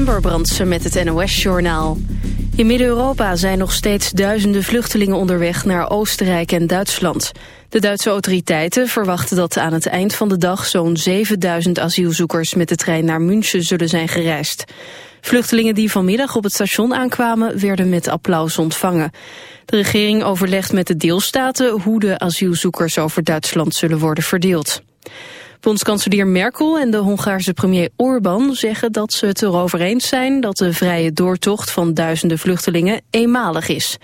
Amber Brandsen met het NOS-journaal. In Midden-Europa zijn nog steeds duizenden vluchtelingen onderweg naar Oostenrijk en Duitsland. De Duitse autoriteiten verwachten dat aan het eind van de dag zo'n 7000 asielzoekers met de trein naar München zullen zijn gereisd. Vluchtelingen die vanmiddag op het station aankwamen werden met applaus ontvangen. De regering overlegt met de deelstaten hoe de asielzoekers over Duitsland zullen worden verdeeld. Bondskanselier Merkel en de Hongaarse premier Orbán zeggen dat ze het erover eens zijn dat de vrije doortocht van duizenden vluchtelingen eenmalig is.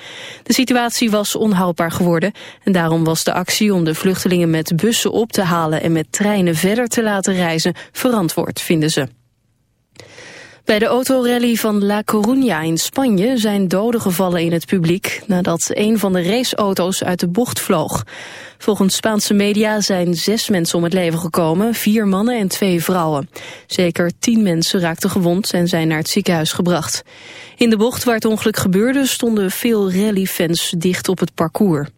De situatie was onhoudbaar geworden en daarom was de actie om de vluchtelingen met bussen op te halen en met treinen verder te laten reizen verantwoord, vinden ze. Bij de autorally van La Coruña in Spanje zijn doden gevallen in het publiek nadat een van de raceauto's uit de bocht vloog. Volgens Spaanse media zijn zes mensen om het leven gekomen, vier mannen en twee vrouwen. Zeker tien mensen raakten gewond en zijn naar het ziekenhuis gebracht. In de bocht waar het ongeluk gebeurde stonden veel rallyfans dicht op het parcours.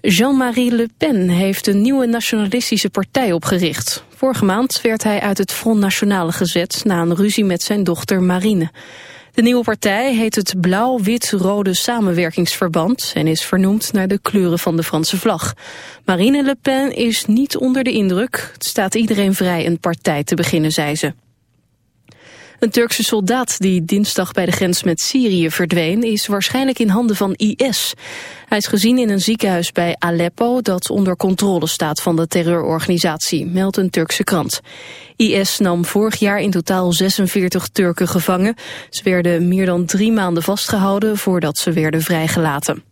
Jean-Marie Le Pen heeft een nieuwe nationalistische partij opgericht. Vorige maand werd hij uit het Front National gezet na een ruzie met zijn dochter Marine. De nieuwe partij heet het Blauw-Wit-Rode Samenwerkingsverband en is vernoemd naar de kleuren van de Franse vlag. Marine Le Pen is niet onder de indruk. Het staat iedereen vrij een partij te beginnen, zei ze. Een Turkse soldaat die dinsdag bij de grens met Syrië verdween... is waarschijnlijk in handen van IS. Hij is gezien in een ziekenhuis bij Aleppo... dat onder controle staat van de terreurorganisatie, meldt een Turkse krant. IS nam vorig jaar in totaal 46 Turken gevangen. Ze werden meer dan drie maanden vastgehouden voordat ze werden vrijgelaten.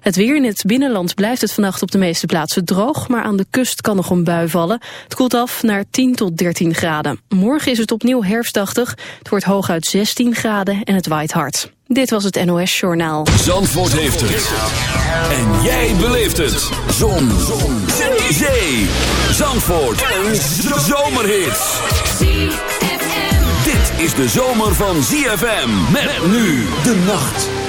Het weer in het binnenland blijft het vannacht op de meeste plaatsen droog, maar aan de kust kan nog een bui vallen. Het koelt af naar 10 tot 13 graden. Morgen is het opnieuw herfstachtig. Het wordt hooguit 16 graden en het waait hard. Dit was het NOS Journaal. Zandvoort heeft het. En jij beleeft het. Zon. Zon. Zee. Zee. Zandvoort. Een zomerhit. Dit is de zomer van ZFM. Met nu de nacht.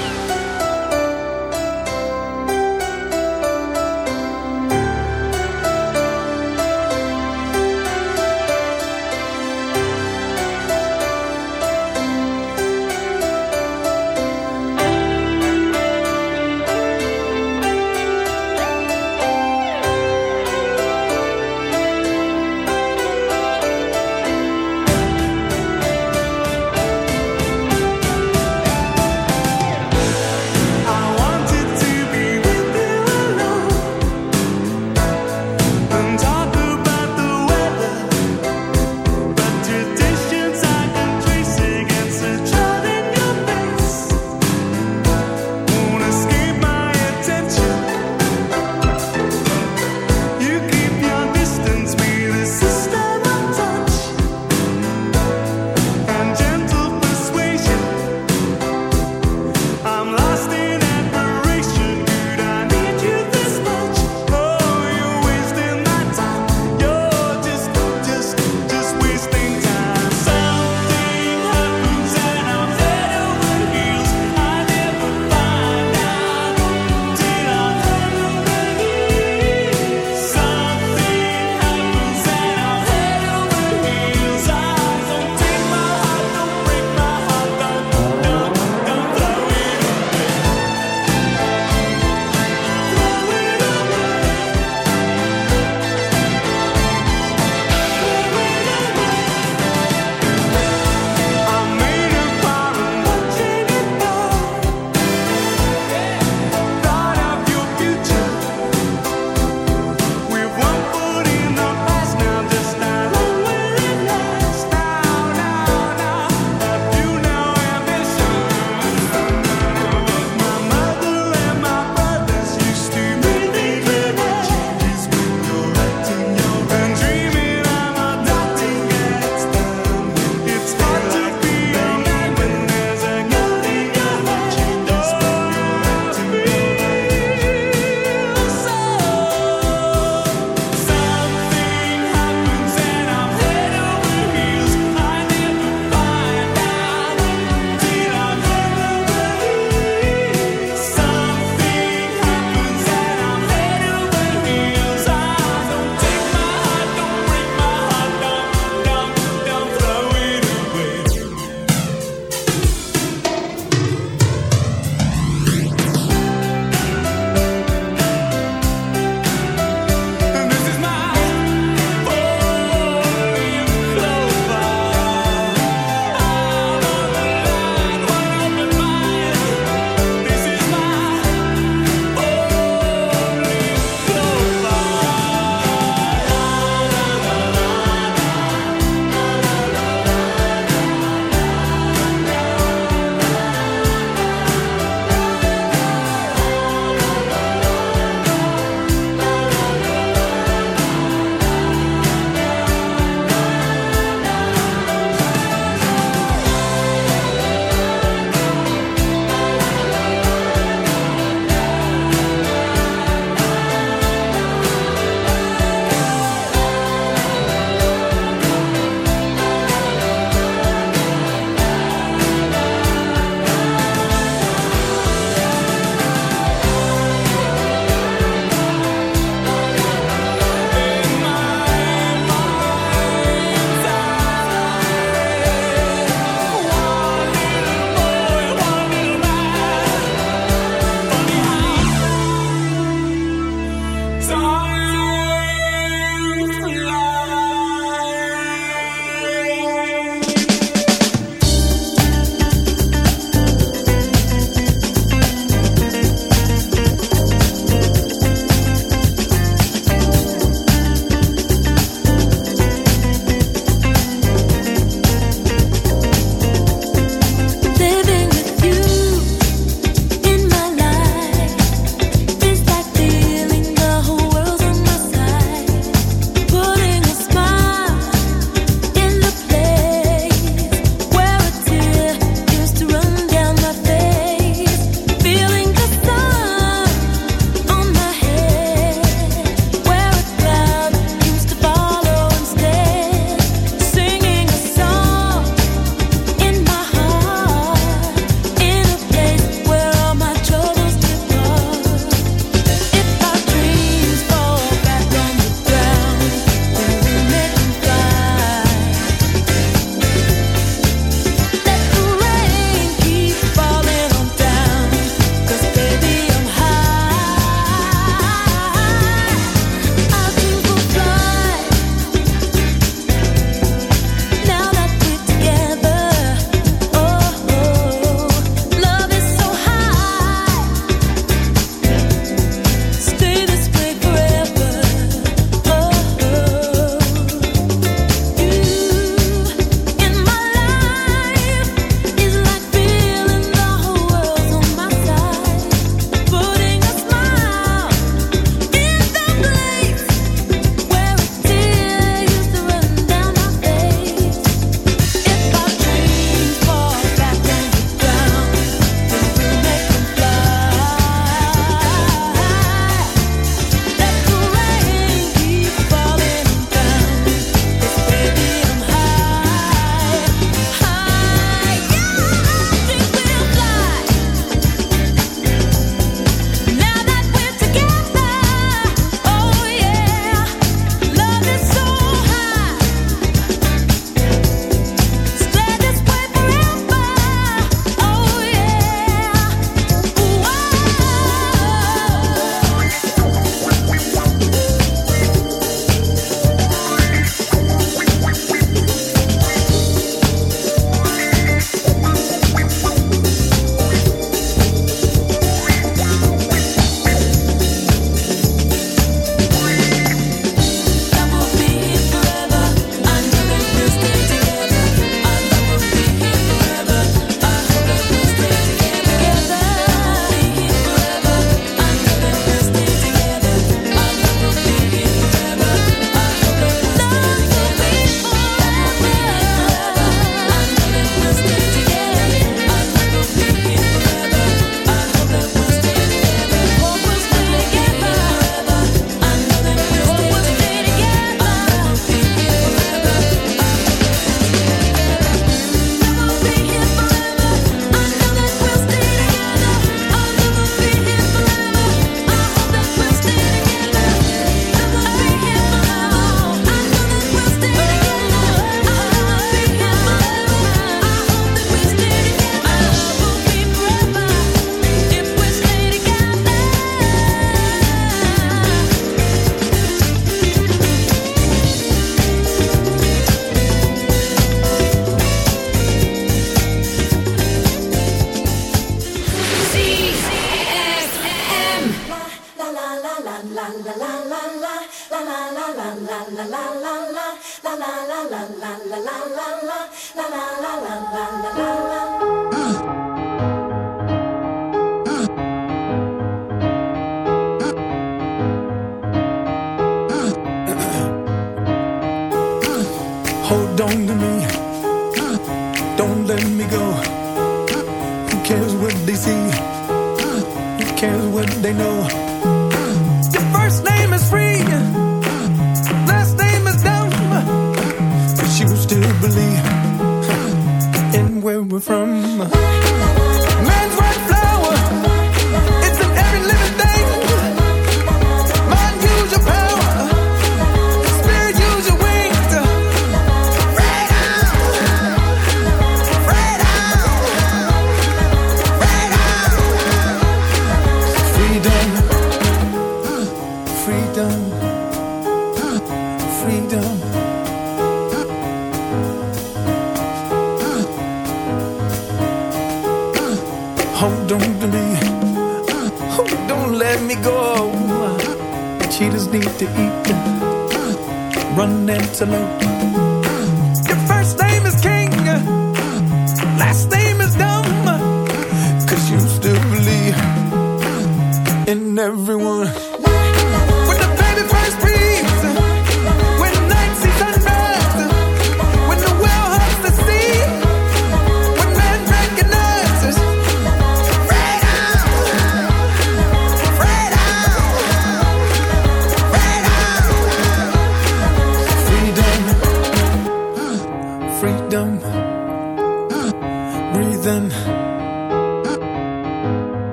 salute.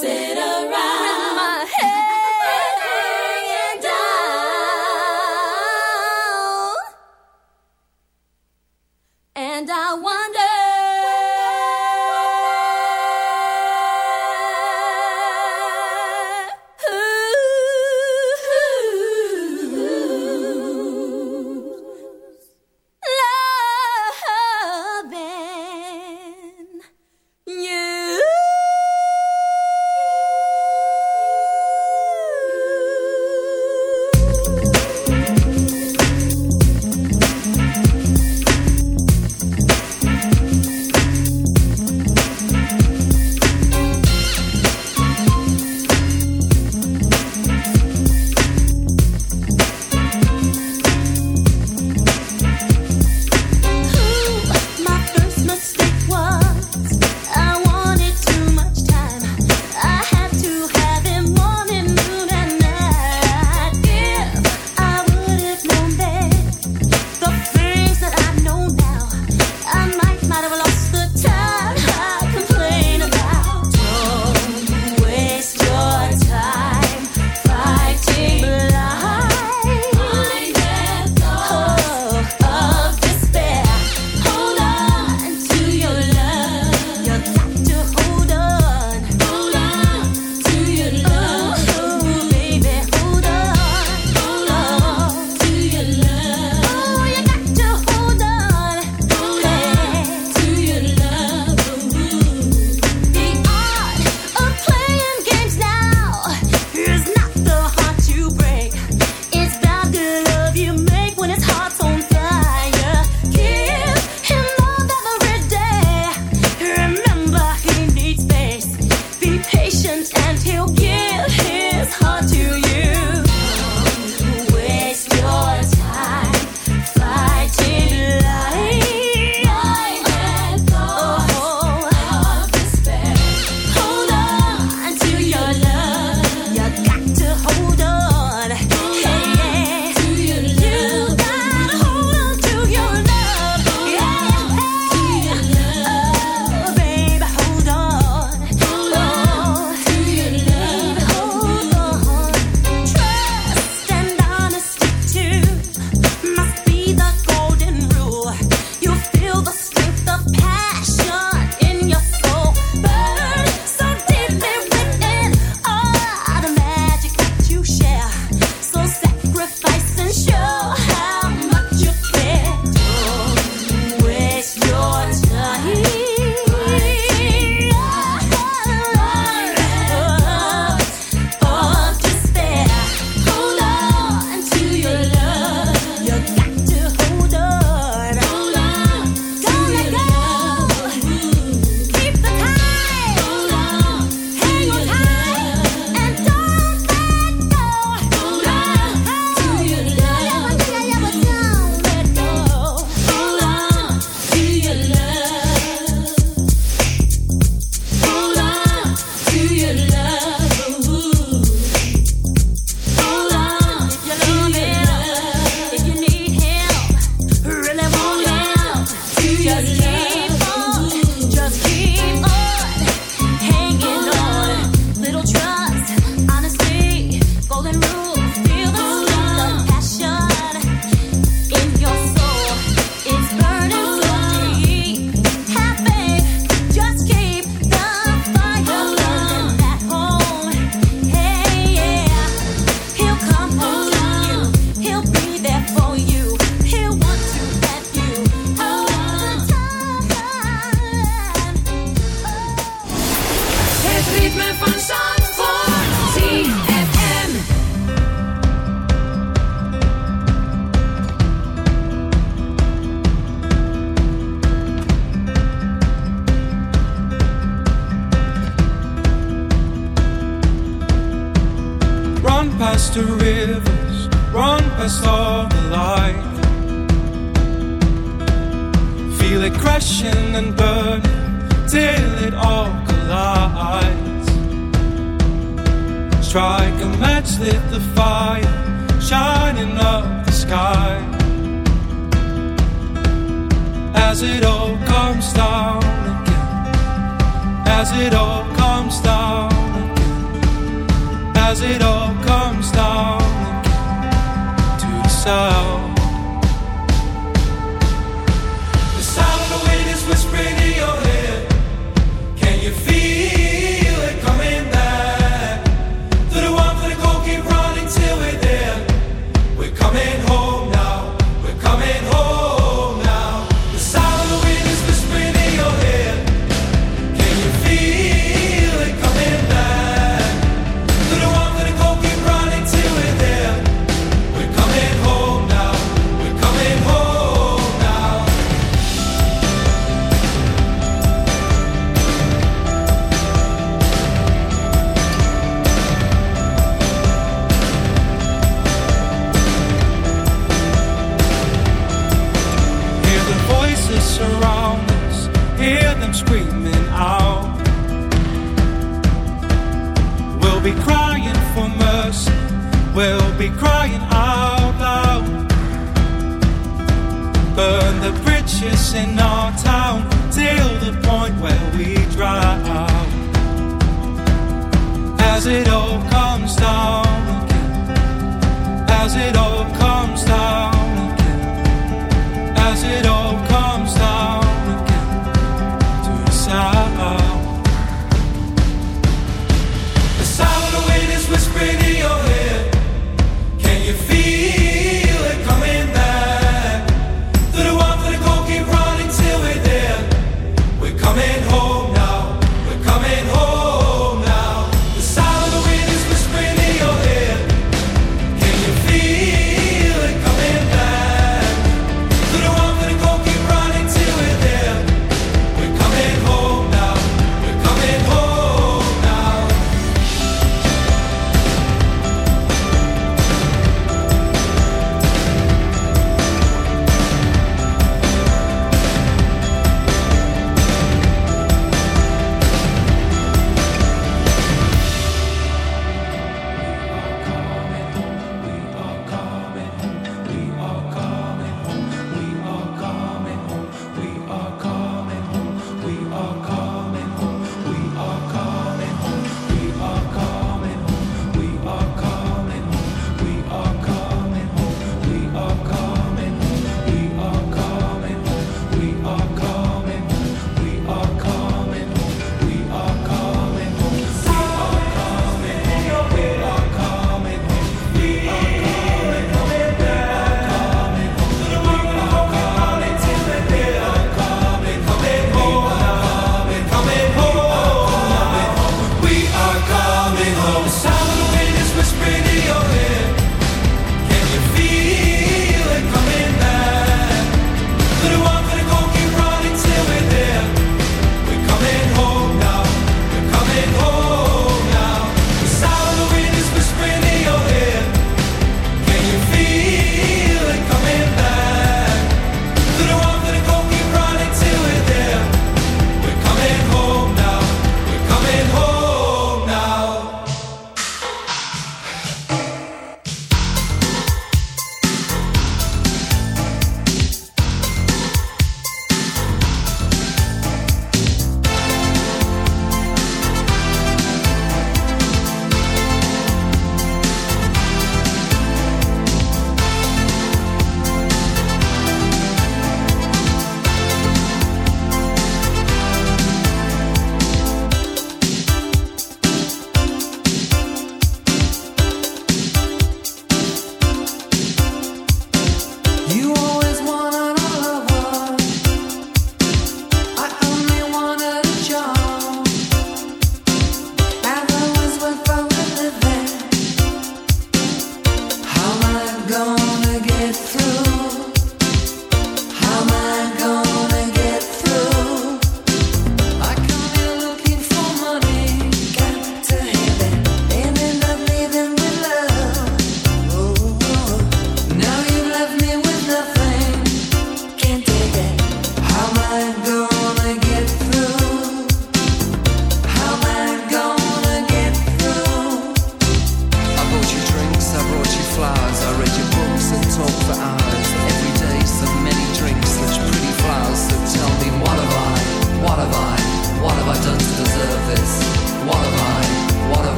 Sit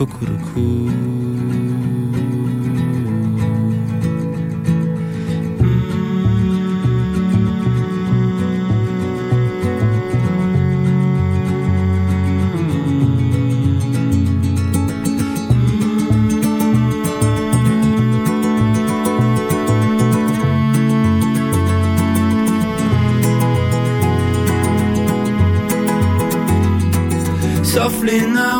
Cuckoo-cuckoo. Softly now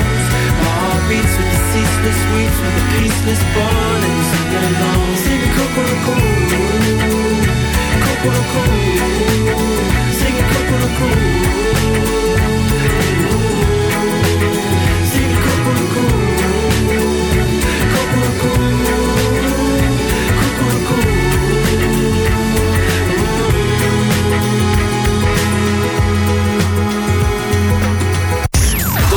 Beats with the ceaseless weeds, with the peaceless bond, and you sing along. Sing Kokoroko, Kokoroko, sing Kokoroko.